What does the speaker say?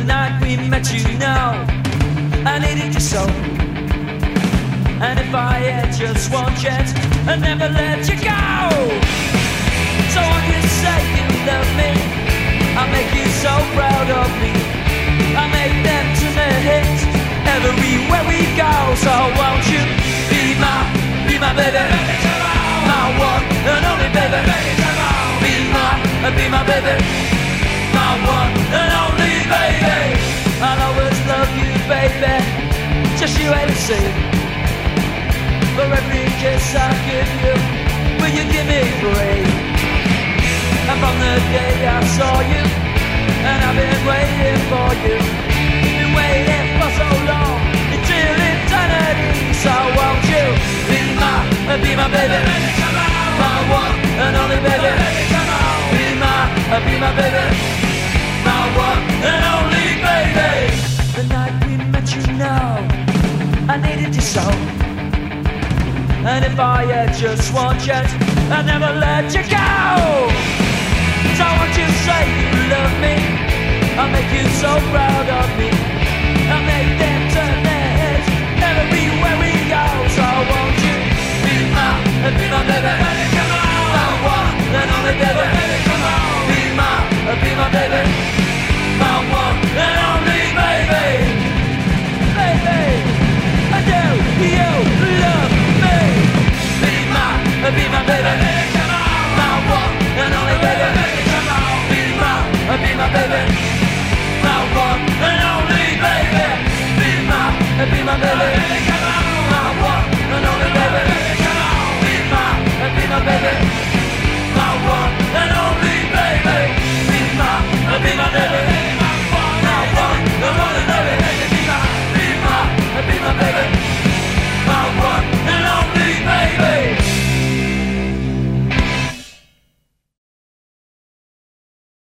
night we met, you know, I needed you so. And if I had just one chance, I'd never let you go. So when you say you love me, I'll make you so proud of me. I'll make them turn their heads everywhere we go. So won't you be my, be my baby, my one and only baby. Be my, be my baby, my one and only. I'll always love you, baby. Just you wait and see. For every kiss I give you, will you give me free? And from the day I saw you, and I've been waiting for you, been waiting for so long, until eternity. So won't you be my, uh, be my baby, my one and only baby, be my, uh, be my baby, my one and only you know, I needed you so. And if I had just one chance, I'd never let you go. My